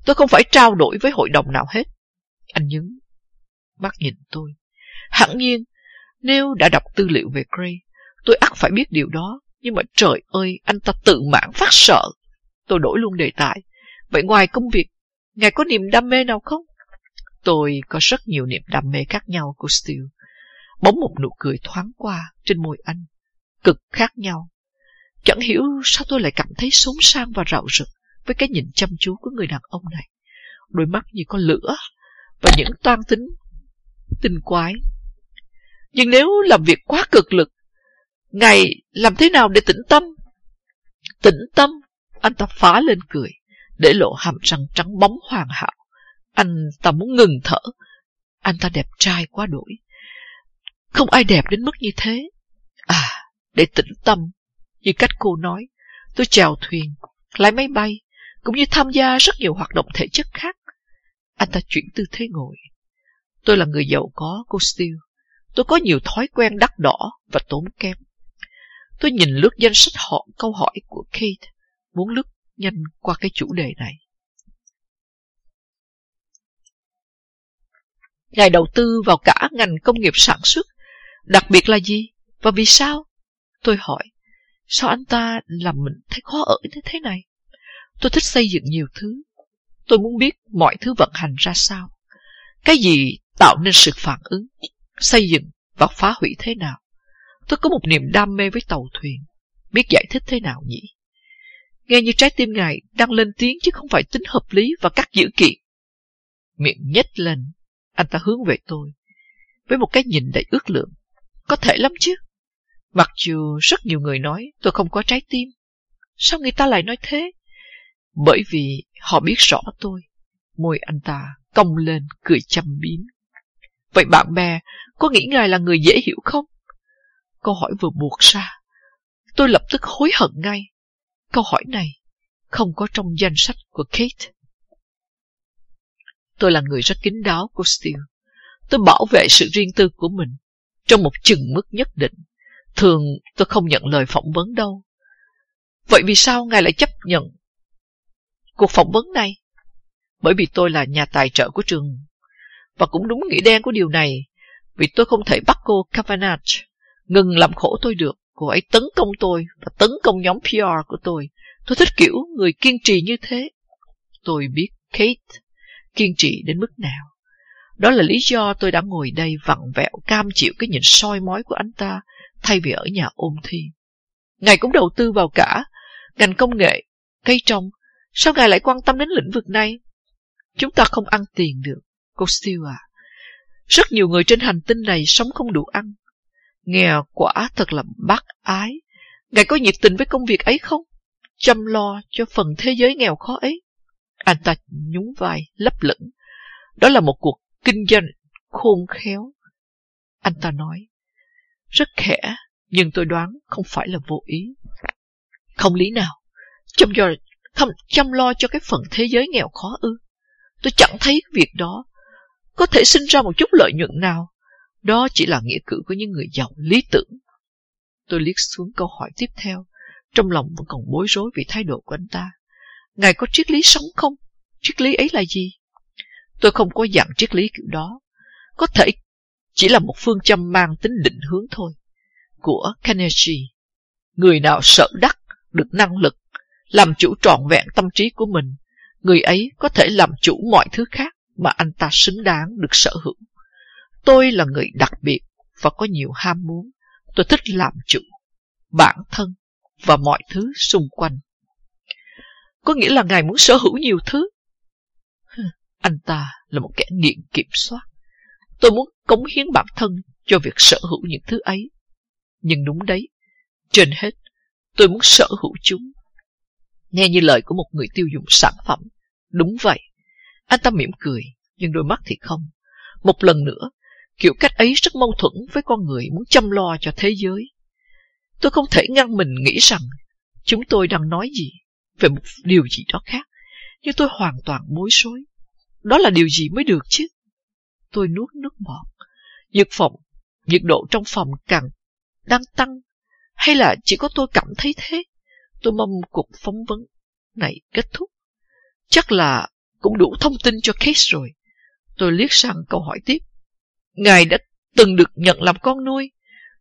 Tôi không phải trao đổi với hội đồng nào hết. Anh nhấn mắt nhìn tôi. Hẳn nhiên, nếu đã đọc tư liệu về Gray, tôi ắt phải biết điều đó. Nhưng mà trời ơi, anh ta tự mãn phát sợ. Tôi đổi luôn đề tài. Vậy ngoài công việc, ngài có niềm đam mê nào không? Tôi có rất nhiều niềm đam mê khác nhau, của Steele. Bóng một nụ cười thoáng qua trên môi anh. Cực khác nhau. Chẳng hiểu sao tôi lại cảm thấy sống sang và rạo rực với cái nhìn chăm chú của người đàn ông này. Đôi mắt như có lửa và những toan tính tinh quái. Nhưng nếu làm việc quá cực lực, ngày làm thế nào để tĩnh tâm? Tĩnh tâm, anh ta phá lên cười, để lộ hàm răng trắng bóng hoàn hảo. Anh ta muốn ngừng thở. Anh ta đẹp trai quá đổi. Không ai đẹp đến mức như thế. À, để tĩnh tâm, như cách cô nói, tôi chèo thuyền, lái máy bay, cũng như tham gia rất nhiều hoạt động thể chất khác. Anh ta chuyển tư thế ngồi. Tôi là người giàu có, cô Steele. Tôi có nhiều thói quen đắt đỏ và tốn kém. Tôi nhìn lướt danh sách họ câu hỏi của Kate, muốn lướt nhanh qua cái chủ đề này. Ngài đầu tư vào cả ngành công nghiệp sản xuất, đặc biệt là gì? Và vì sao? Tôi hỏi, sao anh ta làm mình thấy khó ở như thế này? Tôi thích xây dựng nhiều thứ. Tôi muốn biết mọi thứ vận hành ra sao. Cái gì tạo nên sự phản ứng, xây dựng và phá hủy thế nào? Tôi có một niềm đam mê với tàu thuyền. Biết giải thích thế nào nhỉ? Nghe như trái tim ngài đang lên tiếng chứ không phải tính hợp lý và các dữ kiện. Miệng nhếch lên, anh ta hướng về tôi, với một cái nhìn đầy ước lượng. Có thể lắm chứ. Mặc dù rất nhiều người nói tôi không có trái tim. Sao người ta lại nói thế? Bởi vì họ biết rõ tôi. Môi anh ta cong lên cười chăm biếm. Vậy bạn bè, có nghĩ ngài là người dễ hiểu không? Câu hỏi vừa buộc ra. Tôi lập tức hối hận ngay. Câu hỏi này không có trong danh sách của Kate. Tôi là người rất kín đáo của Steele. Tôi bảo vệ sự riêng tư của mình trong một chừng mức nhất định. Thường tôi không nhận lời phỏng vấn đâu. Vậy vì sao ngài lại chấp nhận cuộc phỏng vấn này? Bởi vì tôi là nhà tài trợ của trường. Và cũng đúng nghĩa đen của điều này, vì tôi không thể bắt cô Kavanagh ngừng làm khổ tôi được. Cô ấy tấn công tôi và tấn công nhóm PR của tôi. Tôi thích kiểu người kiên trì như thế. Tôi biết Kate kiên trì đến mức nào. Đó là lý do tôi đã ngồi đây vặn vẹo cam chịu cái nhìn soi mói của anh ta thay vì ở nhà ôm thi. Ngài cũng đầu tư vào cả ngành công nghệ, cây trồng. Sao ngài lại quan tâm đến lĩnh vực này? Chúng ta không ăn tiền được, cô Steele à. Rất nhiều người trên hành tinh này sống không đủ ăn. Nghèo quả thật là bác ái. Ngài có nhiệt tình với công việc ấy không? Chăm lo cho phần thế giới nghèo khó ấy. Anh ta nhún vai, lấp lửng. Đó là một cuộc kinh doanh khôn khéo. Anh ta nói, rất khẽ, nhưng tôi đoán không phải là vô ý. Không lý nào, chăm, do, không, chăm lo cho cái phần thế giới nghèo khó ư. Tôi chẳng thấy việc đó có thể sinh ra một chút lợi nhuận nào. Đó chỉ là nghĩa cử của những người giàu lý tưởng. Tôi liếc xuống câu hỏi tiếp theo, trong lòng vẫn còn bối rối vì thái độ của anh ta. Ngài có triết lý sống không? Triết lý ấy là gì? Tôi không có dạng triết lý kiểu đó. Có thể chỉ là một phương châm mang tính định hướng thôi. Của Carnegie. Người nào sợ đắc, được năng lực, làm chủ trọn vẹn tâm trí của mình, người ấy có thể làm chủ mọi thứ khác mà anh ta xứng đáng được sở hữu. Tôi là người đặc biệt và có nhiều ham muốn. Tôi thích làm chủ bản thân và mọi thứ xung quanh. Có nghĩa là Ngài muốn sở hữu nhiều thứ. Anh ta là một kẻ nghiện kiểm soát. Tôi muốn cống hiến bản thân cho việc sở hữu những thứ ấy. Nhưng đúng đấy, trên hết, tôi muốn sở hữu chúng. Nghe như lời của một người tiêu dùng sản phẩm. Đúng vậy. Anh ta mỉm cười, nhưng đôi mắt thì không. Một lần nữa, kiểu cách ấy rất mâu thuẫn với con người muốn chăm lo cho thế giới. Tôi không thể ngăn mình nghĩ rằng chúng tôi đang nói gì về một điều gì đó khác, nhưng tôi hoàn toàn bối rối. Đó là điều gì mới được chứ? Tôi nuốt nước bọt. Nhiệt phòng, nhiệt độ trong phòng càng đang tăng, hay là chỉ có tôi cảm thấy thế? Tôi mong cuộc phỏng vấn này kết thúc. Chắc là cũng đủ thông tin cho case rồi. Tôi liếc sang câu hỏi tiếp. Ngài đã từng được nhận làm con nuôi.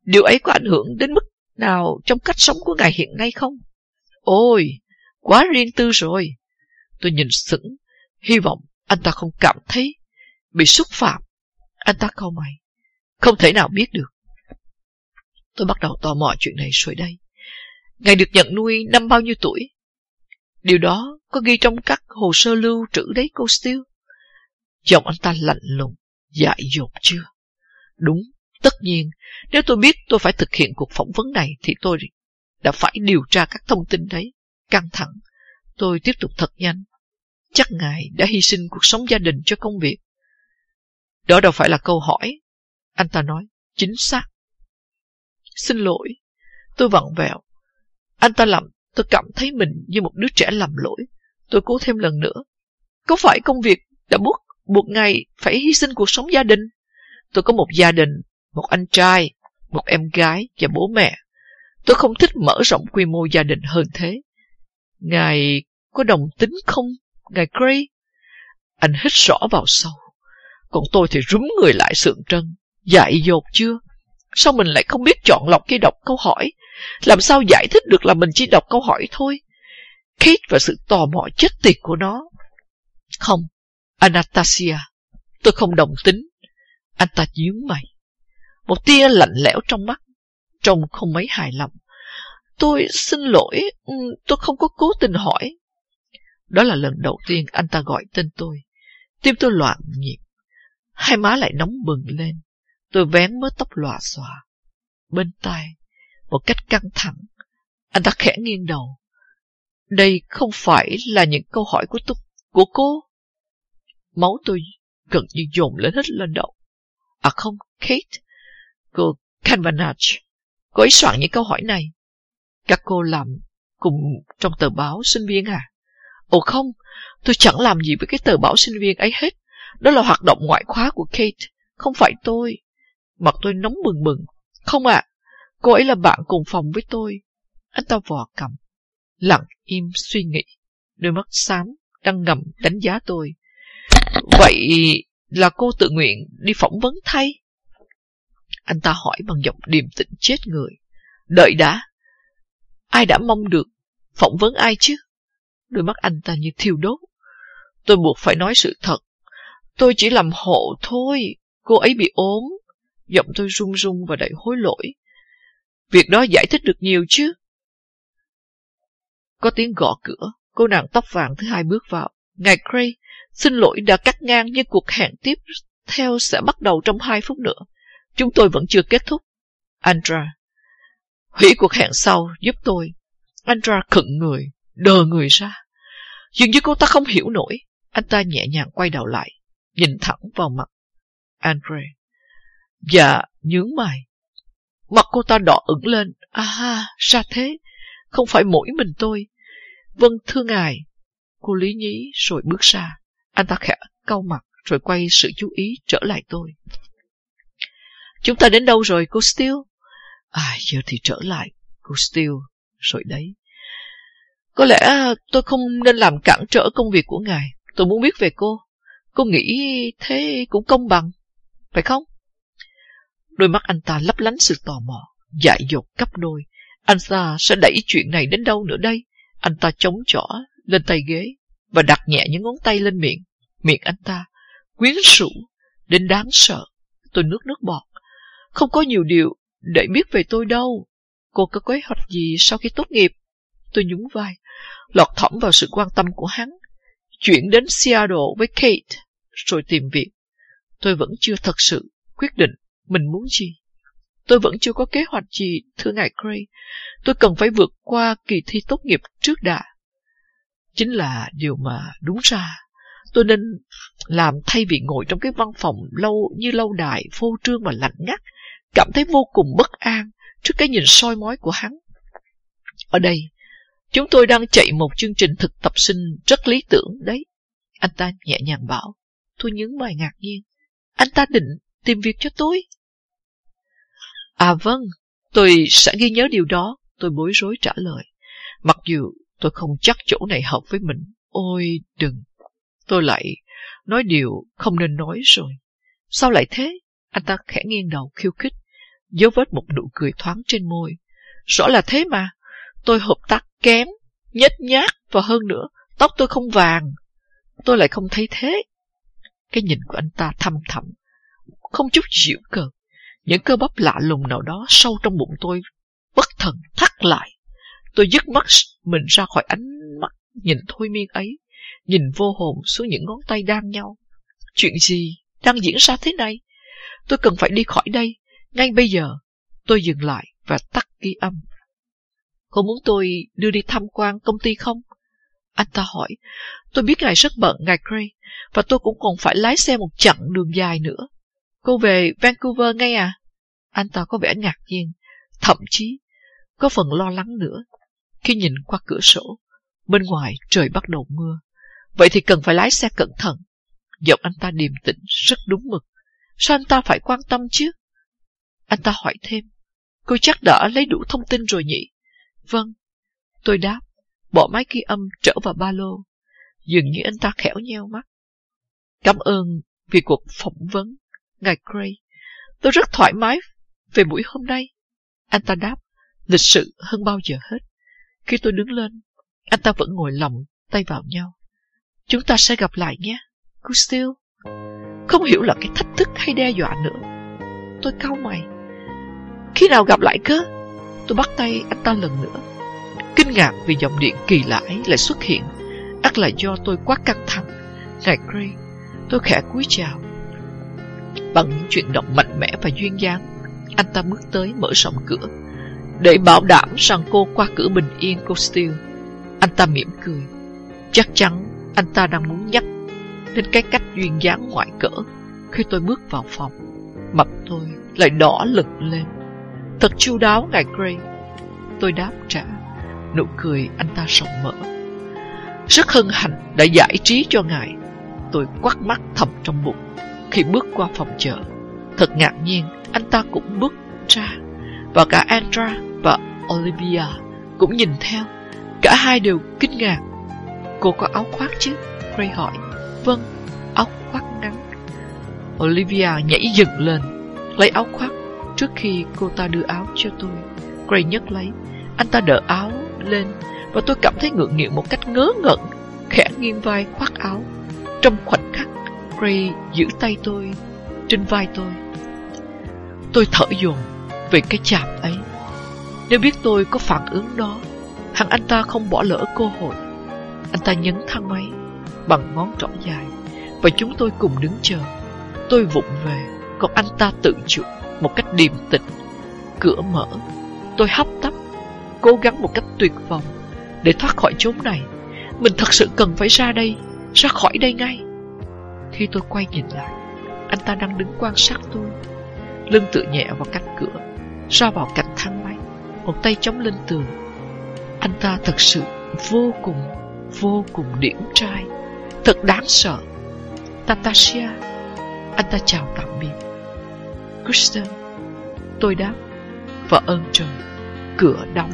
Điều ấy có ảnh hưởng đến mức nào trong cách sống của ngài hiện nay không? Ôi, quá riêng tư rồi. Tôi nhìn sững, hy vọng anh ta không cảm thấy bị xúc phạm. Anh ta cau mày, không thể nào biết được. Tôi bắt đầu tò mò chuyện này rồi đây. Ngài được nhận nuôi năm bao nhiêu tuổi? Điều đó có ghi trong các hồ sơ lưu trữ đấy cô Steele. Giọng anh ta lạnh lùng, dại dột chưa? Đúng, tất nhiên, nếu tôi biết tôi phải thực hiện cuộc phỏng vấn này thì tôi đã phải điều tra các thông tin đấy. Căng thẳng, tôi tiếp tục thật nhanh. Chắc ngài đã hy sinh cuộc sống gia đình cho công việc. Đó đâu phải là câu hỏi. Anh ta nói, chính xác. Xin lỗi, tôi vặn vẹo. Anh ta làm tôi cảm thấy mình như một đứa trẻ làm lỗi. Tôi cố thêm lần nữa. Có phải công việc đã buộc buộc ngài phải hy sinh cuộc sống gia đình? Tôi có một gia đình, một anh trai, một em gái và bố mẹ. Tôi không thích mở rộng quy mô gia đình hơn thế. Ngài có đồng tính không, ngài Gray? Anh hít rõ vào sâu. Còn tôi thì rúm người lại sượng trân. Dại dột chưa? Sao mình lại không biết chọn lọc khi đọc câu hỏi? Làm sao giải thích được là mình chỉ đọc câu hỏi thôi? Kate và sự tò mò chết tiệt của nó. Không, Anastasia, tôi không đồng tính. Anh ta nhướng mày. Một tia lạnh lẽo trong mắt, trông không mấy hài lòng. Tôi xin lỗi, ừ, tôi không có cố tình hỏi. Đó là lần đầu tiên anh ta gọi tên tôi. Tim tôi loạn nhịp. Hai má lại nóng bừng lên. Tôi vén mớ tóc lòa xòa. Bên tai, một cách căng thẳng, anh ta khẽ nghiêng đầu. Đây không phải là những câu hỏi của tôi, của cô. Máu tôi gần như dồn lên hết lên đầu. À không, Kate, cô Canvanach, cô ấy soạn những câu hỏi này. Các cô làm cùng trong tờ báo sinh viên à? Ồ không, tôi chẳng làm gì với cái tờ báo sinh viên ấy hết. Đó là hoạt động ngoại khóa của Kate, không phải tôi. Mặt tôi nóng bừng bừng. Không ạ, cô ấy là bạn cùng phòng với tôi. Anh ta vò cầm, lặng im suy nghĩ, đôi mắt xám đang ngầm đánh giá tôi. Vậy là cô tự nguyện đi phỏng vấn thay? Anh ta hỏi bằng giọng điềm tĩnh chết người. Đợi đã. Ai đã mong được phỏng vấn ai chứ? Đôi mắt anh ta như thiêu đốt. Tôi buộc phải nói sự thật. Tôi chỉ làm hộ thôi. Cô ấy bị ốm. Giọng tôi run run và đầy hối lỗi. Việc đó giải thích được nhiều chứ. Có tiếng gõ cửa. Cô nàng tóc vàng thứ hai bước vào. Ngài Cray xin lỗi đã cắt ngang nhưng cuộc hẹn tiếp theo sẽ bắt đầu trong hai phút nữa. Chúng tôi vẫn chưa kết thúc. Andra, hủy cuộc hẹn sau giúp tôi. Andra khựng người, đờ người ra. Dường như cô ta không hiểu nổi. Anh ta nhẹ nhàng quay đầu lại, nhìn thẳng vào mặt Andre. và nhướng mày. Mặt cô ta đỏ ửng lên. À, ra thế. Không phải mỗi mình tôi. Vâng, thưa ngài. Cô lý nhí rồi bước ra. Anh ta khẽ cau mặt rồi quay sự chú ý trở lại tôi. Chúng ta đến đâu rồi cô Steele? À, giờ thì trở lại. Cô Steele, rồi đấy. Có lẽ tôi không nên làm cản trở công việc của ngài. Tôi muốn biết về cô. Cô nghĩ thế cũng công bằng, phải không? Đôi mắt anh ta lấp lánh sự tò mò, dại dột cấp đôi. Anh ta sẽ đẩy chuyện này đến đâu nữa đây? Anh ta chống chỏ lên tay ghế và đặt nhẹ những ngón tay lên miệng. Miệng anh ta quyến rũ đến đáng sợ. Tôi nước nước bọt. Không có nhiều điều để biết về tôi đâu. Cô có kế hoạch gì sau khi tốt nghiệp? Tôi nhún vai, lọt thỏm vào sự quan tâm của hắn. Chuyển đến Seattle với Kate, rồi tìm việc. Tôi vẫn chưa thật sự quyết định mình muốn gì. Tôi vẫn chưa có kế hoạch gì, thưa ngài Gray. Tôi cần phải vượt qua kỳ thi tốt nghiệp trước đã. Chính là điều mà đúng ra tôi nên làm thay vì ngồi trong cái văn phòng lâu như lâu đài, vô trương và lạnh ngắt, cảm thấy vô cùng bất an trước cái nhìn soi mói của hắn. Ở đây, chúng tôi đang chạy một chương trình thực tập sinh rất lý tưởng đấy. Anh ta nhẹ nhàng bảo, tôi nhướng mày ngạc nhiên. Anh ta định tìm việc cho tôi. À vâng, tôi sẽ ghi nhớ điều đó, tôi bối rối trả lời. Mặc dù Tôi không chắc chỗ này hợp với mình. Ôi, đừng. Tôi lại nói điều không nên nói rồi. Sao lại thế? Anh ta khẽ nghiêng đầu khiêu khích, dấu vết một nụ cười thoáng trên môi. Rõ là thế mà. Tôi hợp tác kém, nhếch nhác và hơn nữa, tóc tôi không vàng. Tôi lại không thấy thế. Cái nhìn của anh ta thâm thẳm, không chút dịu cợt. Những cơ bắp lạ lùng nào đó sâu trong bụng tôi bất thần thắt lại. Tôi dứt mắt mình ra khỏi ánh mắt nhìn thôi miên ấy, nhìn vô hồn xuống những ngón tay đan nhau. Chuyện gì đang diễn ra thế này? Tôi cần phải đi khỏi đây, ngay bây giờ. Tôi dừng lại và tắt ghi âm. Cô muốn tôi đưa đi tham quan công ty không? Anh ta hỏi. Tôi biết ngài rất bận, ngài Gray, và tôi cũng còn phải lái xe một chặng đường dài nữa. Cô về Vancouver ngay à? Anh ta có vẻ ngạc nhiên, thậm chí có phần lo lắng nữa. Khi nhìn qua cửa sổ, bên ngoài trời bắt đầu mưa. Vậy thì cần phải lái xe cẩn thận. Giọng anh ta điềm tĩnh, rất đúng mực. Sao anh ta phải quan tâm chứ? Anh ta hỏi thêm. Cô chắc đã lấy đủ thông tin rồi nhỉ? Vâng. Tôi đáp, bỏ máy ghi âm trở vào ba lô. Dường như anh ta khẽo nheo mắt. Cảm ơn vì cuộc phỏng vấn, ngài Gray. Tôi rất thoải mái về buổi hôm nay. Anh ta đáp, lịch sự hơn bao giờ hết. Khi tôi đứng lên, anh ta vẫn ngồi lòng tay vào nhau. Chúng ta sẽ gặp lại nhé, Custil. Không hiểu là cái thách thức hay đe dọa nữa. Tôi cau mày. Khi nào gặp lại cơ? Tôi bắt tay anh ta lần nữa. Kinh ngạc vì dòng điện kỳ lạ ấy lại xuất hiện. ắt là do tôi quá căng thẳng. Ngài Gray, tôi khẽ cúi chào. Bằng những chuyển động mạnh mẽ và duyên dáng, anh ta bước tới mở rộng cửa. Để bảo đảm rằng cô qua cửa bình yên cô Steele, anh ta mỉm cười. Chắc chắn anh ta đang muốn nhắc đến cái cách duyên dáng ngoại cỡ khi tôi bước vào phòng. Mặt tôi lại đỏ lực lên. Thật chu đáo, ngài Gray. Tôi đáp trả. Nụ cười anh ta rộng mở. Rất hân hạnh đã giải trí cho ngài. Tôi quắt mắt thầm trong bụng khi bước qua phòng chợ. Thật ngạc nhiên, anh ta cũng bước ra. Và cả Andra và Olivia cũng nhìn theo. Cả hai đều kinh ngạc. Cô có áo khoác chứ? Gray hỏi. Vâng, áo khoác ngắn. Olivia nhảy dựng lên, lấy áo khoác trước khi cô ta đưa áo cho tôi. Gray nhấc lấy, anh ta đỡ áo lên và tôi cảm thấy ngượng nghịu một cách ngớ ngẩn, khẽ nghiêng vai khoác áo. Trong khoảnh khắc, Gray giữ tay tôi trên vai tôi. Tôi thở dồn về cái chạm ấy. Nếu biết tôi có phản ứng đó, hẳn anh ta không bỏ lỡ cơ hội. Anh ta nhấn thang máy bằng ngón trỏ dài và chúng tôi cùng đứng chờ. Tôi vụng về, còn anh ta tự chủ một cách điềm tĩnh. Cửa mở, tôi hấp tấp, cố gắng một cách tuyệt vọng để thoát khỏi chốn này. Mình thật sự cần phải ra đây, ra khỏi đây ngay. Khi tôi quay nhìn lại, anh ta đang đứng quan sát tôi, lưng tựa nhẹ vào cánh cửa, ra vào cạnh thang máy, một tay chống lên tường. Anh ta thật sự vô cùng, vô cùng điển trai, thật đáng sợ. Tatasia, anh ta chào tạm biệt. Kristen, tôi đáp, và ơn trời, cửa đóng.